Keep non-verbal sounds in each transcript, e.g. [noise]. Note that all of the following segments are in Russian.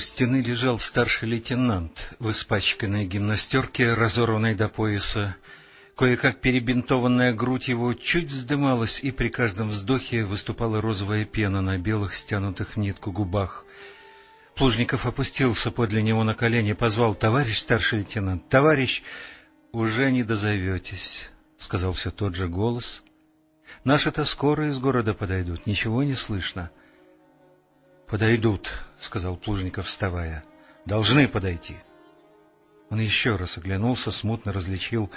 стены лежал старший лейтенант в испачканной гимнастерке, разорванной до пояса. Кое-как перебинтованная грудь его чуть вздымалась, и при каждом вздохе выступала розовая пена на белых, стянутых в нитку губах. Плужников опустился подле него на колени, позвал «Товарищ старший лейтенант! Товарищ!» «Уже не дозоветесь», — сказал все тот же голос. «Наши-то скоро из города подойдут, ничего не слышно». «Подойдут», — сказал Плужников, вставая. «Должны подойти». Он еще раз оглянулся, смутно различил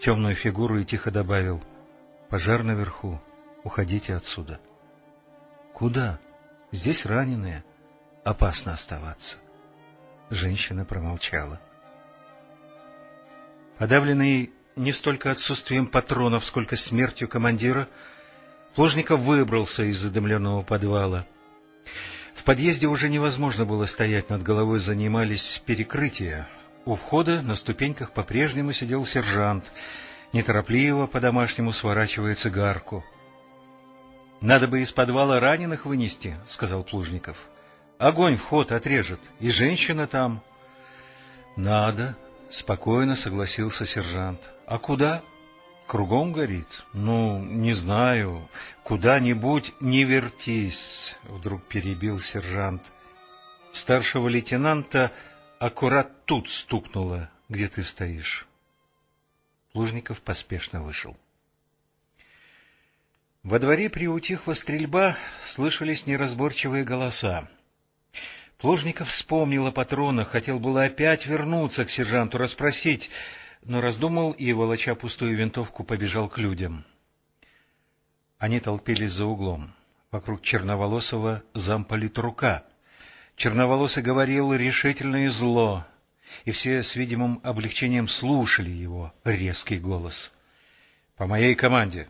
темную фигуру и тихо добавил. «Пожар наверху. Уходите отсюда». «Куда? Здесь раненые. Опасно оставаться». Женщина промолчала. Подавленный не столько отсутствием патронов, сколько смертью командира, Плужников выбрался из задымленного подвала — в подъезде уже невозможно было стоять, над головой занимались перекрытия. У входа на ступеньках по-прежнему сидел сержант, неторопливо по-домашнему сворачивая цигарку. — Надо бы из подвала раненых вынести, — сказал Плужников. — Огонь вход отрежет, и женщина там. — Надо, — спокойно согласился сержант. — А куда? — Кругом горит? Ну, не знаю. Куда-нибудь не вертись, — вдруг перебил сержант. Старшего лейтенанта аккурат тут стукнуло, где ты стоишь. Плужников поспешно вышел. Во дворе приутихла стрельба, слышались неразборчивые голоса. Плужников вспомнил о патронах, хотел было опять вернуться к сержанту, расспросить, но раздумал и, волоча пустую винтовку, побежал к людям. Они толпились за углом. Вокруг черноволосого замполитрука. Черноволосый говорил решительно и зло, и все с видимым облегчением слушали его резкий голос. — По моей команде.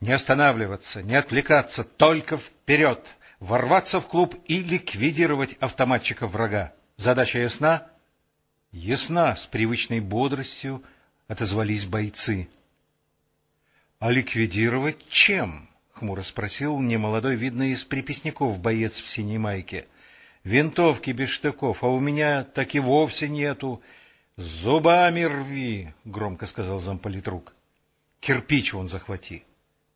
Не останавливаться, не отвлекаться, только вперед! Ворваться в клуб и ликвидировать автоматчиков врага. Задача ясна? Ясна, с привычной бодростью отозвались бойцы. — А ликвидировать чем? — хмуро спросил немолодой, видно, из приписников боец в синей майке. — Винтовки без штыков, а у меня так и вовсе нету. — Зубами рви! — громко сказал замполитрук. — Кирпич вон захвати.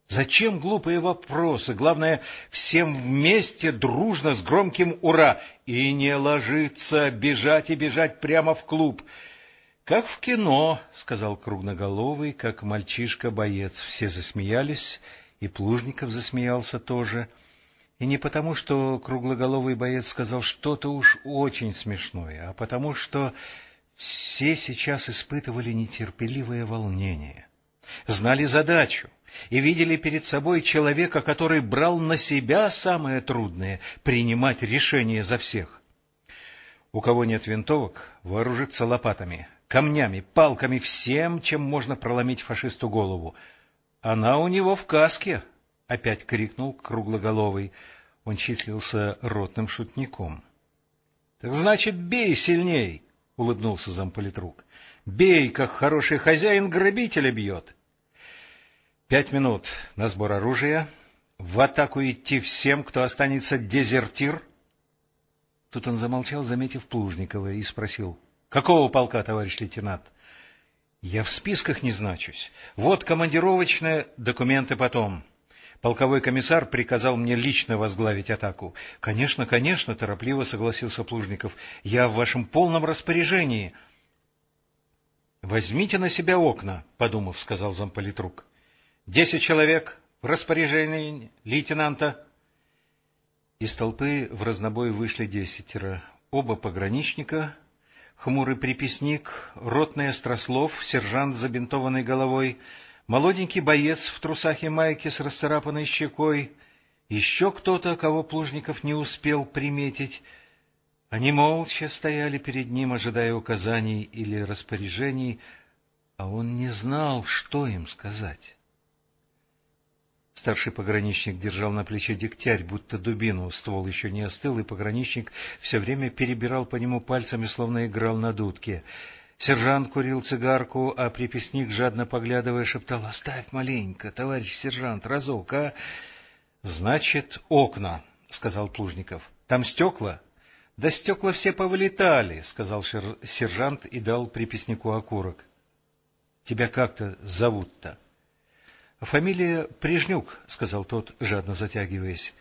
Зачем глупые вопросы? Главное, всем вместе, дружно, с громким «Ура!» И не ложиться, бежать и бежать прямо в клуб. «Как в кино», — сказал кругноголовый, как мальчишка-боец. Все засмеялись, и Плужников засмеялся тоже. И не потому, что круглоголовый боец сказал что-то уж очень смешное, а потому, что все сейчас испытывали нетерпеливое волнение, знали задачу и видели перед собой человека, который брал на себя самое трудное — принимать решения за всех. У кого нет винтовок, вооружиться лопатами, камнями, палками, всем, чем можно проломить фашисту голову. Она у него в каске, — опять крикнул круглоголовый. Он числился ротным шутником. — Так значит, бей сильней, — улыбнулся замполитрук. — Бей, как хороший хозяин грабителя бьет. — Пять минут на сбор оружия. В атаку идти всем, кто останется дезертир. Тут он замолчал, заметив Плужникова, и спросил. — Какого полка, товарищ лейтенант? — Я в списках не значусь. Вот командировочные документы потом. Полковой комиссар приказал мне лично возглавить атаку. — Конечно, конечно, — торопливо согласился Плужников. — Я в вашем полном распоряжении. — Возьмите на себя окна, — подумав, сказал замполитрук. Десять человек в распоряжении лейтенанта. Из толпы в разнобой вышли десятеро. Оба пограничника, хмурый приписник, ротный острослов, сержант с забинтованной головой, молоденький боец в трусах и майке с расцарапанной щекой, еще кто-то, кого Плужников не успел приметить. Они молча стояли перед ним, ожидая указаний или распоряжений, а он не знал, что им сказать. Старший пограничник держал на плече дегтярь, будто дубину, ствол еще не остыл, и пограничник все время перебирал по нему пальцами, словно играл на дудке. Сержант курил цигарку, а приписник, жадно поглядывая, шептал, — Оставь маленько, товарищ сержант, разок, а? — Значит, окна, — сказал Плужников. — Там стекла? — Да стекла все повылетали, — сказал сержант и дал приписнику окурок. — Тебя как-то зовут-то? — Фамилия Прижнюк, — сказал тот, жадно затягиваясь.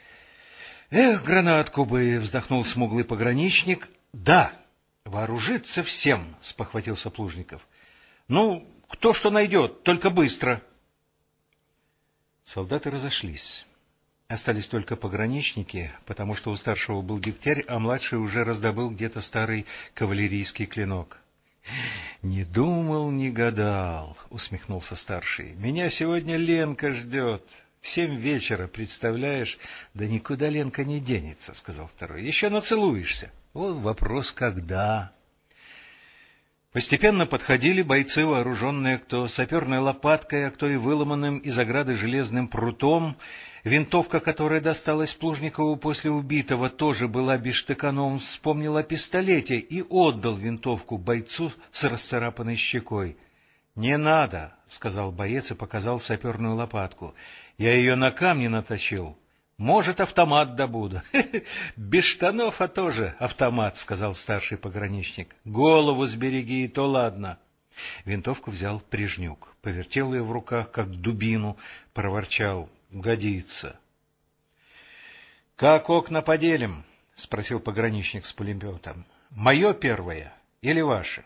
— Эх, гранатку бы! — вздохнул смуглый пограничник. — Да, вооружиться всем, — спохватился Плужников. — Ну, кто что найдет, только быстро. Солдаты разошлись. Остались только пограничники, потому что у старшего был дегтярь, а младший уже раздобыл где-то старый кавалерийский клинок. — Не думал, не гадал, — усмехнулся старший. — Меня сегодня Ленка ждет. В семь вечера, представляешь? — Да никуда Ленка не денется, — сказал второй. — Еще нацелуешься. Вот вопрос, когда... Постепенно подходили бойцы, вооруженные кто саперной лопаткой, а кто и выломанным из ограды железным прутом. Винтовка, которая досталась Плужникову после убитого, тоже была без штыка, но он вспомнил о пистолете и отдал винтовку бойцу с расцарапанной щекой. — Не надо, — сказал боец и показал саперную лопатку. — Я ее на камни наточил. Может, автомат добуду. [laughs] — Без штанов, а тоже автомат, — сказал старший пограничник. — Голову сбереги, и то ладно. Винтовку взял Прижнюк, повертел ее в руках, как дубину, проворчал. — Годится. — Как окна поделим? — спросил пограничник с пулеметом. — Мое первое или ваше?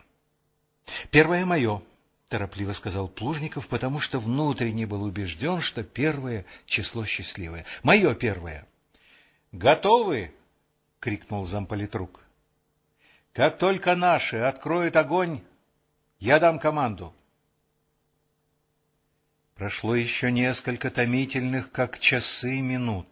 — Первое мое, — торопливо сказал Плужников, потому что внутренне был убежден, что первое число счастливое. — Мое первое. — Готовы? — крикнул замполитрук. — Как только наши откроют огонь, я дам команду. Прошло еще несколько томительных, как часы, минут.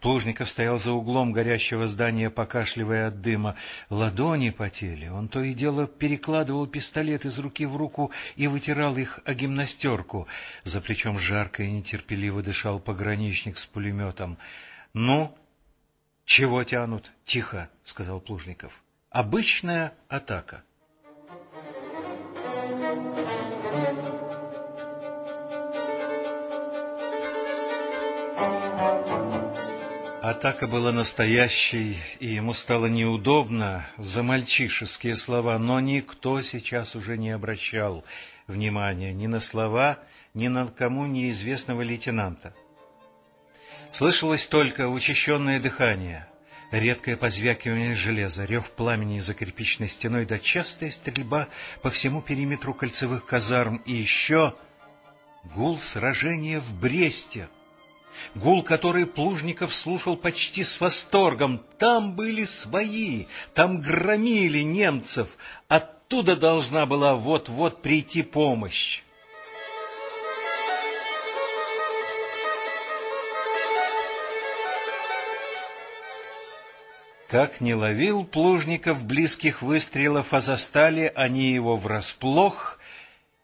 Плужников стоял за углом горящего здания, покашливая от дыма. Ладони потели. Он то и дело перекладывал пистолет из руки в руку и вытирал их о гимнастерку. За плечом жарко и нетерпеливо дышал пограничник с пулеметом. — Ну? — Чего тянут? — Тихо, — сказал Плужников. — Обычная атака. Атака была настоящей, и ему стало неудобно за мальчишеские слова, но никто сейчас уже не обращал внимания ни на слова, ни на кому неизвестного лейтенанта. Слышалось только учащенное дыхание, редкое позвякивание железа, рев пламени за кирпичной стеной, да частая стрельба по всему периметру кольцевых казарм, и еще гул сражения в Бресте — Гул, который Плужников слушал почти с восторгом. Там были свои, там громили немцев. Оттуда должна была вот-вот прийти помощь. Как не ловил Плужников близких выстрелов, а застали они его врасплох —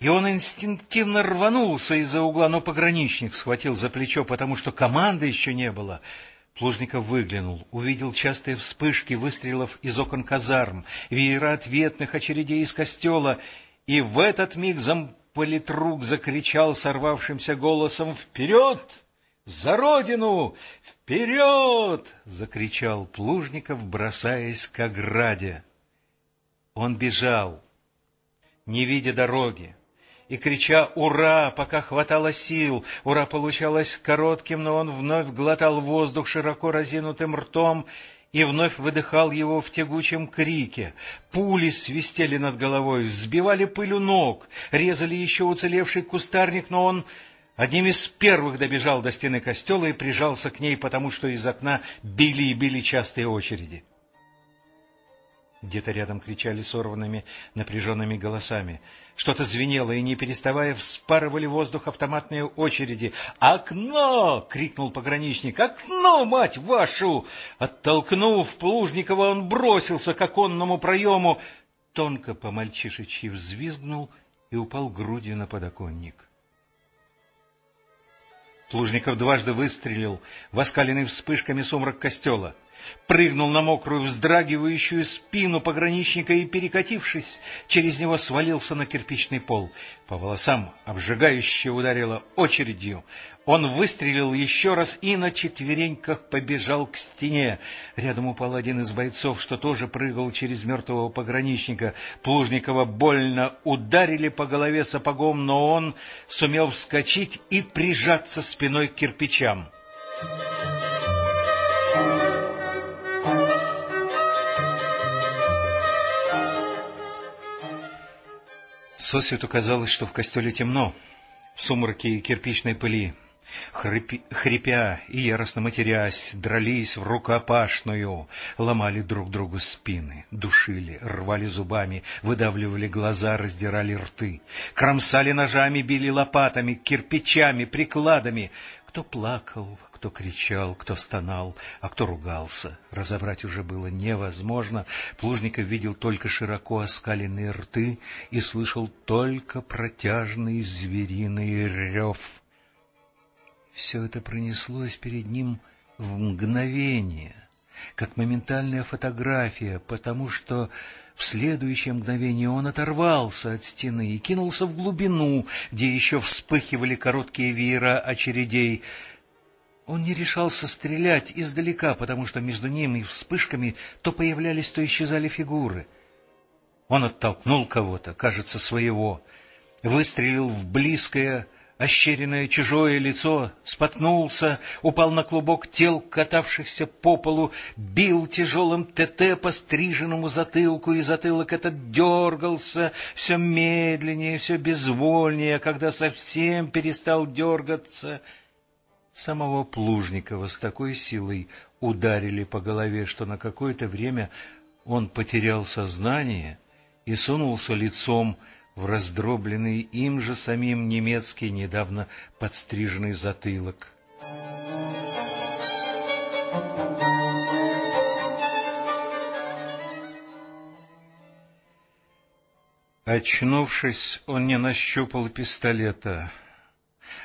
и он инстинктивно рванулся из-за угла, но пограничник схватил за плечо, потому что команды еще не было. Плужников выглянул, увидел частые вспышки выстрелов из окон казарм, веера ответных очередей из костела, и в этот миг замполитрук закричал сорвавшимся голосом «Вперед! За родину! Вперед!» — закричал Плужников, бросаясь к ограде. Он бежал, не видя дороги и крича «Ура!», пока хватало сил. «Ура!» получалось коротким, но он вновь глотал воздух широко разинутым ртом и вновь выдыхал его в тягучем крике. Пули свистели над головой, взбивали пыль у ног, резали еще уцелевший кустарник, но он одним из первых добежал до стены костела и прижался к ней, потому что из окна били и били частые очереди. Где-то рядом кричали сорванными, напряженными голосами. Что-то звенело, и, не переставая, вспарывали воздух автоматные очереди. «Окно!» — крикнул пограничник. «Окно, мать вашу!» Оттолкнув Плужникова, он бросился к оконному проему. Тонко по-мальчишечьи взвизгнул и упал грудью на подоконник. Плужников дважды выстрелил в вспышками сумрак костела — прыгнул на мокрую вздрагивающую спину пограничника и, перекатившись, через него свалился на кирпичный пол. По волосам обжигающе ударило очередью. Он выстрелил еще раз и на четвереньках побежал к стене. Рядом упал один из бойцов, что тоже прыгал через мертвого пограничника. Плужникова больно ударили по голове сапогом, но он сумел вскочить и прижаться спиной к кирпичам. Сосвету казалось, что в костеле темно, в сумраке и кирпичной пыли. Хрипи, хрипя и яростно матерясь, дрались в рукопашную, ломали друг другу спины, душили, рвали зубами, выдавливали глаза, раздирали рты, кромсали ножами, били лопатами, кирпичами, прикладами. Кто плакал, кто кричал, кто стонал, а кто ругался. Разобрать уже было невозможно. Плужников видел только широко оскаленные рты и слышал только протяжный звериный рев. Все это пронеслось перед ним в мгновение, как моментальная фотография, потому что в следующее мгновение он оторвался от стены и кинулся в глубину, где еще вспыхивали короткие веера очередей. Он не решался стрелять издалека, потому что между ним и вспышками то появлялись, то исчезали фигуры. Он оттолкнул кого-то, кажется, своего, выстрелил в близкое, ощеренное чужое лицо, споткнулся, упал на клубок тел, катавшихся по полу, бил тяжелым ТТ по стриженному затылку, и затылок этот дергался все медленнее, все безвольнее, когда совсем перестал дергаться — Самого Плужникова с такой силой ударили по голове, что на какое-то время он потерял сознание и сунулся лицом в раздробленный им же самим немецкий недавно подстриженный затылок. Очнувшись, он не нащупал пистолета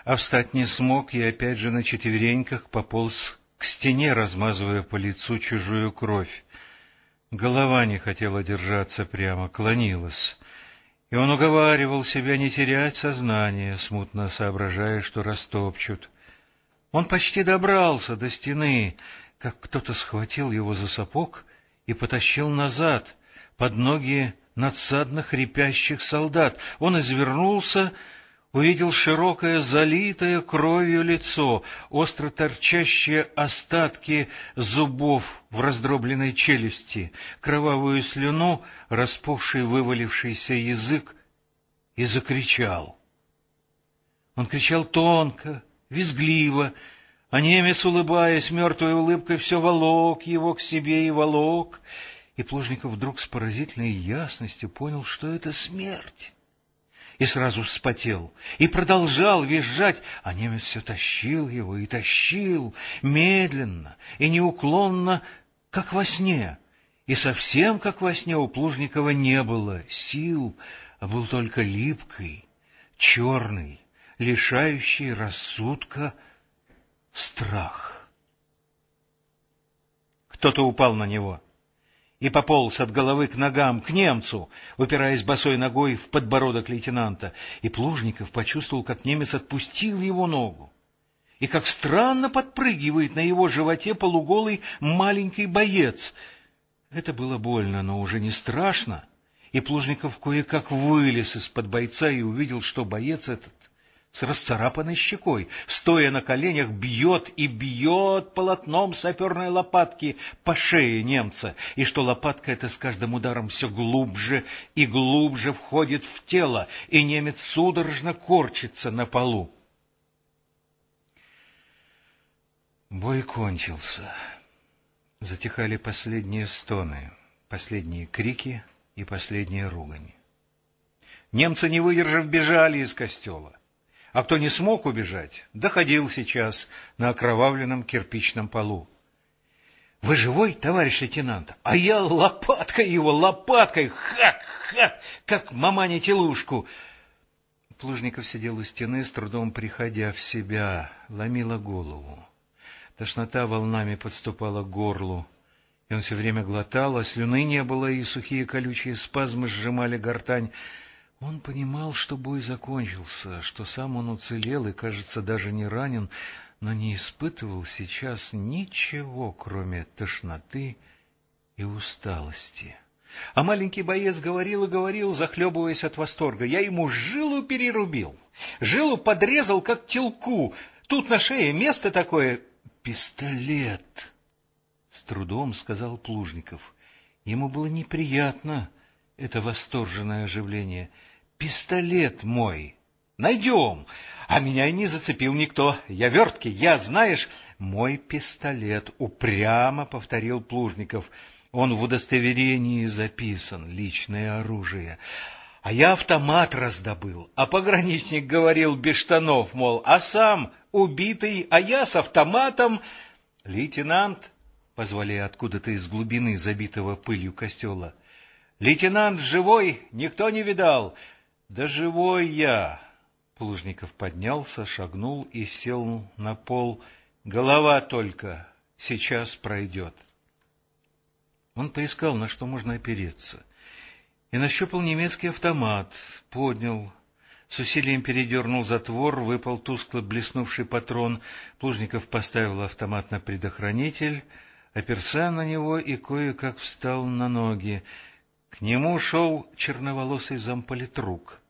а встать не смог и опять же на четвереньках пополз к стене, размазывая по лицу чужую кровь. Голова не хотела держаться прямо, клонилась. И он уговаривал себя не терять сознание, смутно соображая, что растопчут. Он почти добрался до стены, как кто-то схватил его за сапог и потащил назад, под ноги надсадно хрипящих солдат. Он извернулся увидел широкое, залитое кровью лицо, остро торчащие остатки зубов в раздробленной челюсти, кровавую слюну, распухший вывалившийся язык, и закричал. Он кричал тонко, визгливо, а немец, улыбаясь мертвой улыбкой, все волок его к себе и волок, и Плужников вдруг с поразительной ясностью понял, что это смерть и сразу вспотел, и продолжал визжать, а немец все тащил его и тащил, медленно и неуклонно, как во сне. И совсем как во сне у Плужникова не было сил, а был только липкий, черный, лишающий рассудка страх. Кто-то упал на него — и пополз от головы к ногам, к немцу, упираясь босой ногой в подбородок лейтенанта, и Плужников почувствовал, как немец отпустил его ногу, и как странно подпрыгивает на его животе полуголый маленький боец. Это было больно, но уже не страшно, и Плужников кое-как вылез из-под бойца и увидел, что боец этот с расцарапанной щекой, стоя на коленях, бьет и бьет полотном саперной лопатки по шее немца, и что лопатка эта с каждым ударом все глубже и глубже входит в тело, и немец судорожно корчится на полу. Бой кончился. Затихали последние стоны, последние крики и последние ругани. Немцы, не выдержав, бежали из костела а кто не смог убежать, доходил сейчас на окровавленном кирпичном полу. — Вы живой, товарищ лейтенант? А я лопаткой его, лопаткой, ха-ха, как мамане телушку. Плужников сидел у стены, с трудом приходя в себя, ломила голову. Тошнота волнами подступала к горлу. и он все время глотал, а слюны не было, и сухие колючие спазмы сжимали гортань. Он понимал, что бой закончился, что сам он уцелел и, кажется, даже не ранен, но не испытывал сейчас ничего, кроме тошноты и усталости. А маленький боец говорил и говорил, захлебываясь от восторга. Я ему жилу перерубил, жилу подрезал, как телку. Тут на шее место такое — пистолет. С трудом сказал Плужников. Ему было неприятно это восторженное оживление. Пистолет мой! Найдем! А меня и не зацепил никто. Я верткий, я, знаешь... Мой пистолет, упрямо повторил Плужников. Он в удостоверении записан, личное оружие. А я автомат раздобыл, а пограничник говорил без штанов, мол, а сам убитый, а я с автоматом. Лейтенант, позвали откуда-то из глубины забитого пылью костела. Лейтенант живой, никто не видал. Да живой я. Плужников поднялся, шагнул и сел на пол. Голова только сейчас пройдет. Он поискал, на что можно опереться, и нащупал немецкий автомат, поднял, с усилием передернул затвор, выпал тускло блеснувший патрон. Плужников поставил автомат на предохранитель, оперся на него и кое-как встал на ноги. К нему шел черноволосый замполитрук.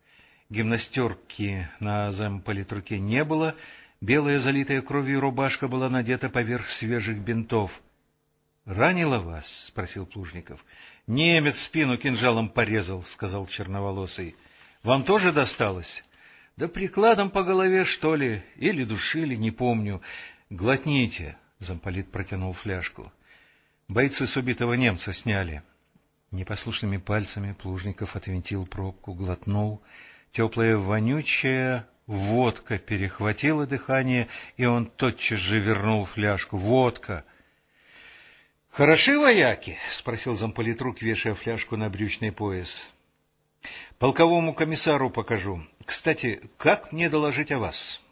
Гимнастерки на замполитруке не было, белая залитая кровью рубашка была надета поверх свежих бинтов. — Ранило вас? — спросил Плужников. — Немец спину кинжалом порезал, — сказал черноволосый. — Вам тоже досталось? — Да прикладом по голове, что ли, или душили, не помню. — Глотните, — замполит протянул фляжку. Бойцы с убитого немца сняли. Непослушными пальцами Плужников отвинтил пробку, глотнул. Теплая вонючая водка перехватила дыхание, и он тотчас же вернул фляжку. Водка! — Хороши вояки? — спросил замполитрук, вешая фляжку на брючный пояс. — Полковому комиссару покажу. Кстати, как мне доложить о вас?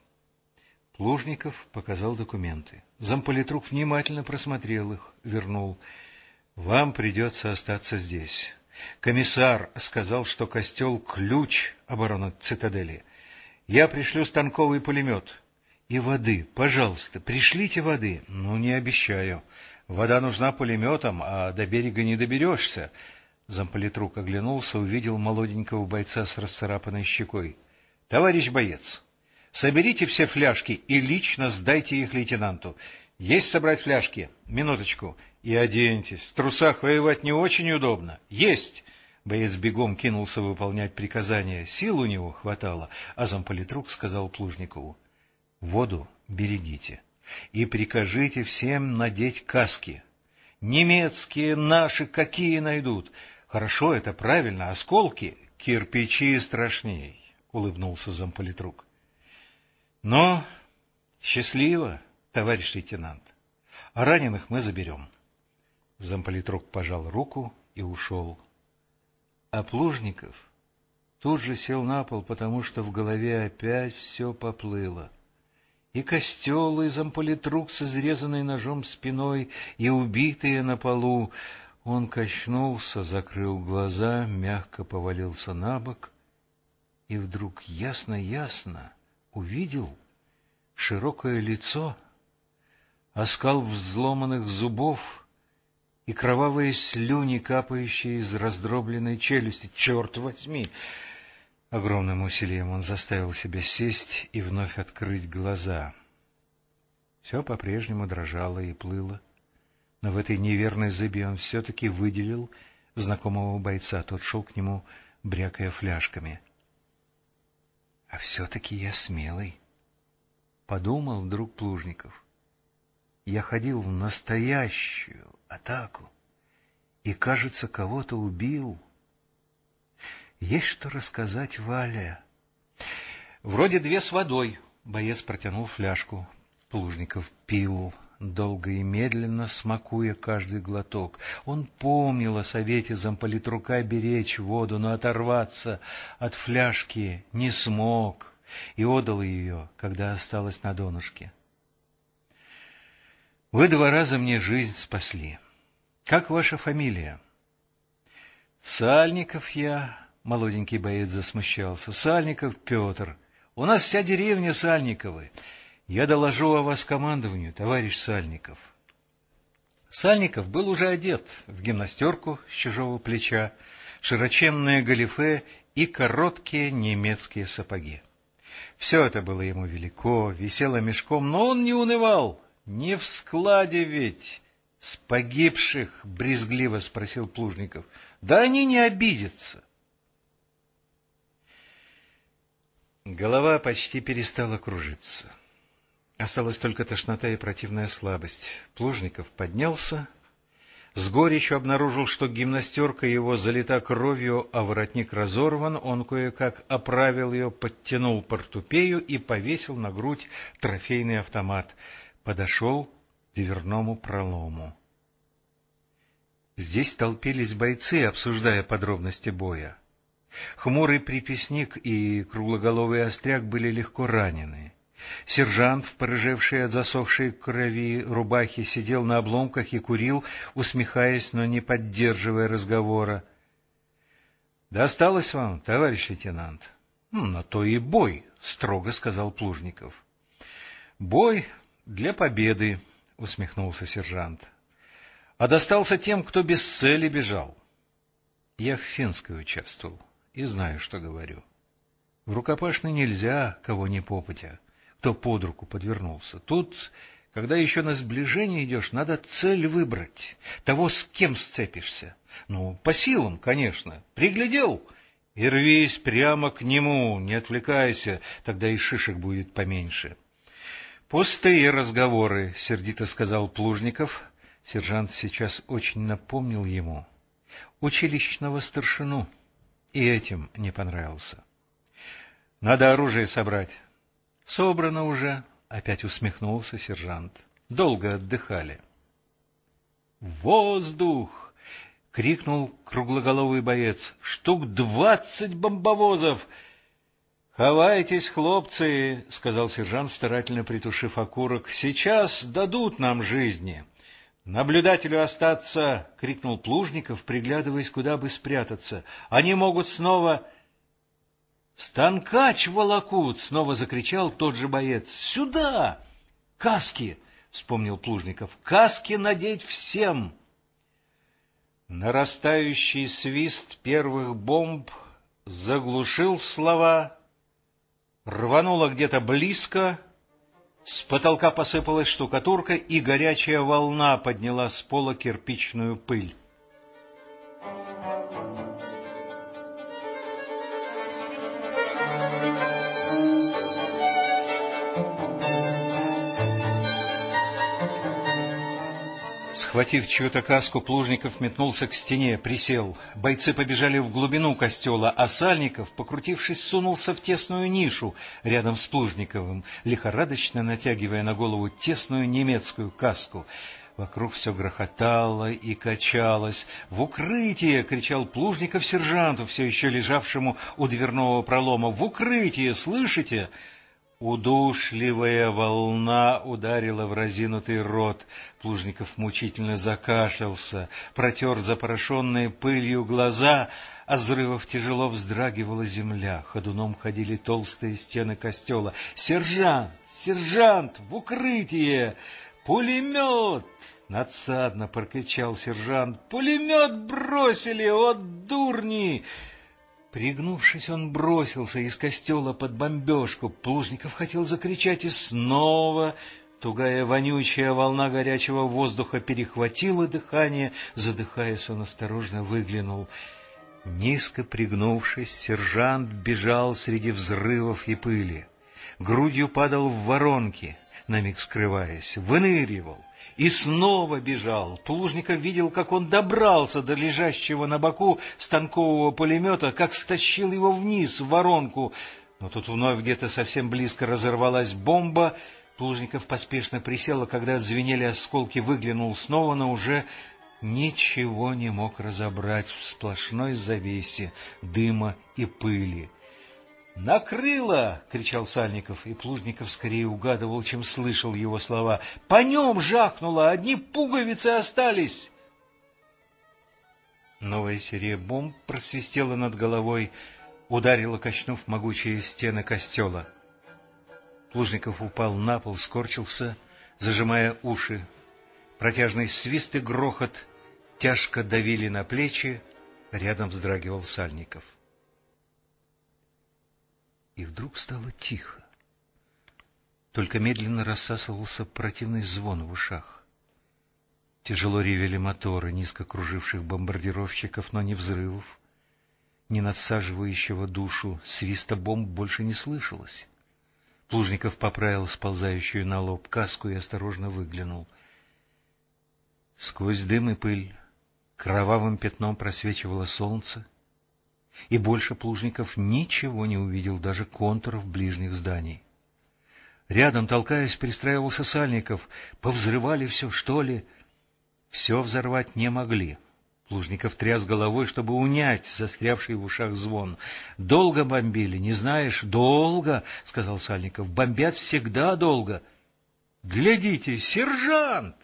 Плужников показал документы. Замполитрук внимательно просмотрел их, вернул. — Вам придется остаться здесь. Комиссар сказал, что костел — ключ обороны цитадели. Я пришлю станковый пулемет. И воды, пожалуйста, пришлите воды. Ну, не обещаю. Вода нужна пулеметом, а до берега не доберешься. Замполитрук оглянулся, увидел молоденького бойца с расцарапанной щекой. — Товарищ боец, соберите все фляжки и лично сдайте их лейтенанту. Есть собрать фляжки? Минуточку. И оденьтесь. В трусах воевать не очень удобно. Есть! Боец бегом кинулся выполнять приказания. Сил у него хватало, а замполитрук сказал Плужникову. — Воду берегите и прикажите всем надеть каски. Немецкие, наши, какие найдут. Хорошо, это правильно, осколки, кирпичи страшней, — улыбнулся замполитрук. Но счастливо, товарищ лейтенант. А раненых мы заберем. Замполитрук пожал руку и ушел. А Плужников тут же сел на пол, потому что в голове опять все поплыло и костел, и замполитрук с изрезанной ножом спиной, и убитые на полу. Он качнулся, закрыл глаза, мягко повалился на бок и вдруг ясно-ясно увидел широкое лицо, оскал взломанных зубов и кровавые слюни, капающие из раздробленной челюсти. Черт возьми! Огромным усилием он заставил себя сесть и вновь открыть глаза. Все по-прежнему дрожало и плыло, но в этой неверной зыбе он все-таки выделил знакомого бойца. Тот шел к нему, брякая фляжками. — А все-таки я смелый, — подумал вдруг Плужников. Я ходил в настоящую атаку и, кажется, кого-то убил. — есть что рассказать Валя. Вроде две с водой. Боец протянул фляжку. Плужников пил, долго и медленно смакуя каждый глоток. Он помнил о совете замполитрука беречь воду, но оторваться от фляжки не смог и отдал ее, когда осталась на донышке. Вы два раза мне жизнь спасли. Как ваша фамилия? — Сальников я, — молоденький боец засмущался. — Сальников Петр. У нас вся деревня Сальниковы. Я доложу о вас командованию, товарищ Сальников. Сальников был уже одет в гимнастерку с чужого плеча, широченные галифе и короткие немецкие сапоги. Все это было ему велико, висело мешком, но он не унывал. Не в складе ведь. — С погибших? — брезгливо спросил Плужников. — Да они не обидятся. Голова почти перестала кружиться. Осталась только тошнота и противная слабость. Плужников поднялся, с горечью обнаружил, что гимнастерка его залита кровью, а воротник разорван, он кое-как оправил ее, подтянул портупею и повесил на грудь трофейный автомат. Подошел к дверному пролому. Здесь толпились бойцы, обсуждая подробности боя. Хмурый приписник и круглоголовый остряк были легко ранены. Сержант, в порыжевшей от засохшей крови рубахе, сидел на обломках и курил, усмехаясь, но не поддерживая разговора. — Досталось вам, товарищ лейтенант? — На то и бой, — строго сказал Плужников. — Бой для победы, — усмехнулся сержант. — А достался тем, кто без цели бежал. Я в Финской участвовал и знаю, что говорю. В рукопашной нельзя, кого не попадя кто под руку подвернулся. Тут, когда еще на сближение идешь, надо цель выбрать, того, с кем сцепишься. Ну, по силам, конечно. Приглядел и рвись прямо к нему, не отвлекайся, тогда и шишек будет поменьше. — Пустые разговоры, — сердито сказал Плужников. Сержант сейчас очень напомнил ему. Училищного старшину. И этим не понравился. — Надо оружие собрать. — Собрано уже, — опять усмехнулся сержант. — Долго отдыхали. — Воздух! — крикнул круглоголовый боец. — Штук двадцать бомбовозов! — Ховайтесь, хлопцы, — сказал сержант, старательно притушив окурок. — Сейчас дадут нам жизни. — Наблюдателю остаться! — крикнул Плужников, приглядываясь, куда бы спрятаться. — Они могут снова... «Станкач волокут!» — снова закричал тот же боец. «Сюда! Каски!» — вспомнил Плужников. «Каски надеть всем!» Нарастающий свист первых бомб заглушил слова, рвануло где-то близко, с потолка посыпалась штукатурка, и горячая волна подняла с пола кирпичную пыль. Схватив чью-то каску, Плужников метнулся к стене, присел. Бойцы побежали в глубину костела, а Сальников, покрутившись, сунулся в тесную нишу рядом с Плужниковым, лихорадочно натягивая на голову тесную немецкую каску. Вокруг все грохотало и качалось. «В укрытие!» — кричал Плужников сержанту, все еще лежавшему у дверного пролома. «В укрытие! Слышите?» Удушливая волна ударила в разинутый рот. Плужников мучительно закашлялся, протер запорошенные пылью глаза, а взрывов тяжело вздрагивала земля. Ходуном ходили толстые стены костела. «Сержант! Сержант! В укрытие! Пулемет!» Надсадно прокричал сержант. «Пулемет бросили! От дурни!» Пригнувшись, он бросился из костела под бомбежку. Плужников хотел закричать, и снова тугая вонючая волна горячего воздуха перехватила дыхание. Задыхаясь, он осторожно выглянул. Низко пригнувшись, сержант бежал среди взрывов и пыли. Грудью падал в воронки, на миг скрываясь, выныривал и снова бежал. Плужников видел, как он добрался до лежащего на боку станкового пулемета, как стащил его вниз в воронку. Но тут вновь где-то совсем близко разорвалась бомба. Плужников поспешно присел, а когда звенели осколки, выглянул снова, но уже ничего не мог разобрать в сплошной завесе дыма и пыли. «Накрыло!» — кричал Сальников, и Плужников скорее угадывал, чем слышал его слова. «По нем жахнуло! Одни пуговицы остались!» Новая серия бомб просвистела над головой, ударила, качнув могучие стены костела. Плужников упал на пол, скорчился, зажимая уши. Протяжный свист и грохот тяжко давили на плечи, рядом вздрагивал Сальников. И вдруг стало тихо. Только медленно рассасывался противный звон в ушах. Тяжело ревели моторы низко круживших бомбардировщиков, но ни взрывов, ни надсаживающего душу свиста бомб больше не слышалось. Плужников поправил сползающую на лоб каску и осторожно выглянул. Сквозь дым и пыль кровавым пятном просвечивало солнце, и больше Плужников ничего не увидел, даже контуров ближних зданий. Рядом, толкаясь, пристраивался Сальников. Повзрывали все, что ли? Все взорвать не могли. Плужников тряс головой, чтобы унять застрявший в ушах звон. — Долго бомбили, не знаешь? — Долго, — сказал Сальников. — Бомбят всегда долго. — Глядите, сержант!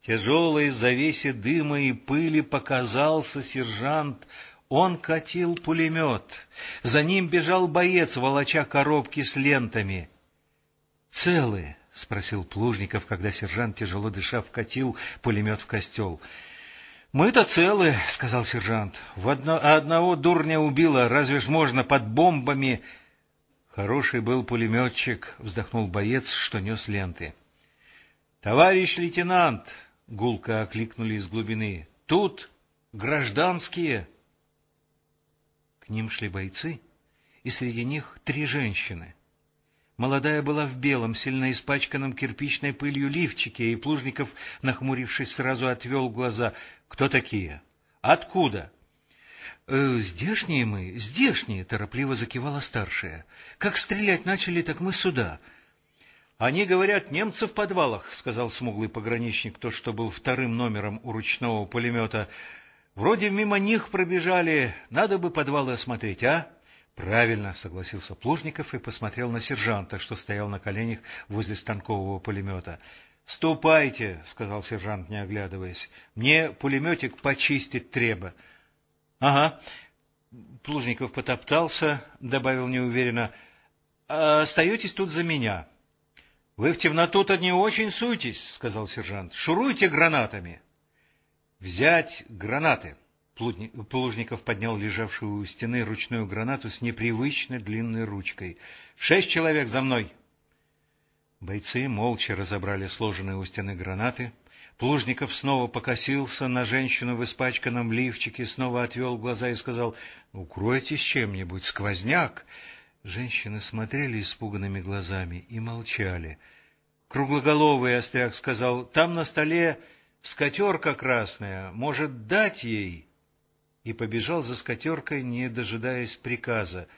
В тяжелой завесе дыма и пыли показался сержант он катил пулемет. За ним бежал боец, волоча коробки с лентами. — Целые? — спросил Плужников, когда сержант, тяжело дыша, вкатил пулемет в костел. — Мы-то целы, — сказал сержант. — В одно... А одного дурня убило, разве ж можно под бомбами... Хороший был пулеметчик, — вздохнул боец, что нес ленты. — Товарищ лейтенант! — гулко окликнули из глубины. — Тут гражданские! — к ним шли бойцы, и среди них три женщины. Молодая была в белом, сильно испачканном кирпичной пылью лифчике, и Плужников, нахмурившись, сразу отвел глаза. — Кто такие? Откуда? «Э, — Здешние мы, здешние, — торопливо закивала старшая. — Как стрелять начали, так мы сюда. — Они говорят, немцы в подвалах, — сказал смуглый пограничник, тот, что был вторым номером у ручного пулемета. Вроде мимо них пробежали, надо бы подвалы осмотреть, а? — Правильно, — согласился Плужников и посмотрел на сержанта, что стоял на коленях возле станкового пулемета. — Ступайте, — сказал сержант, не оглядываясь. — Мне пулеметик почистить треба. — Ага. Плужников потоптался, добавил неуверенно. — Остаетесь тут за меня. — Вы в темноту-то не очень суетесь, — сказал сержант. — Шуруйте гранатами. — «Взять гранаты!» Плужников поднял лежавшую у стены ручную гранату с непривычно длинной ручкой. «Шесть человек за мной!» Бойцы молча разобрали сложенные у стены гранаты. Плужников снова покосился на женщину в испачканном лифчике, снова отвел глаза и сказал «Укройтесь чем-нибудь, сквозняк!» Женщины смотрели испуганными глазами и молчали. Круглоголовый остряк сказал «Там на столе скатерка красная, может, дать ей?» И побежал за скатеркой, не дожидаясь приказа.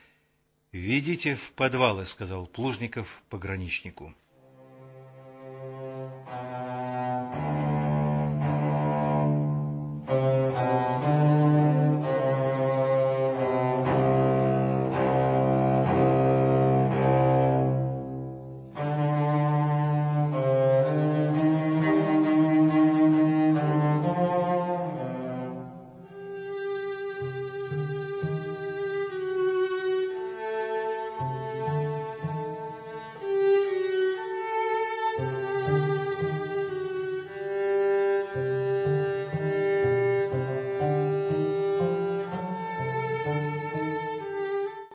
«Ведите в подвалы», — сказал Плужников пограничнику.